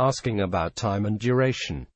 asking about time and duration.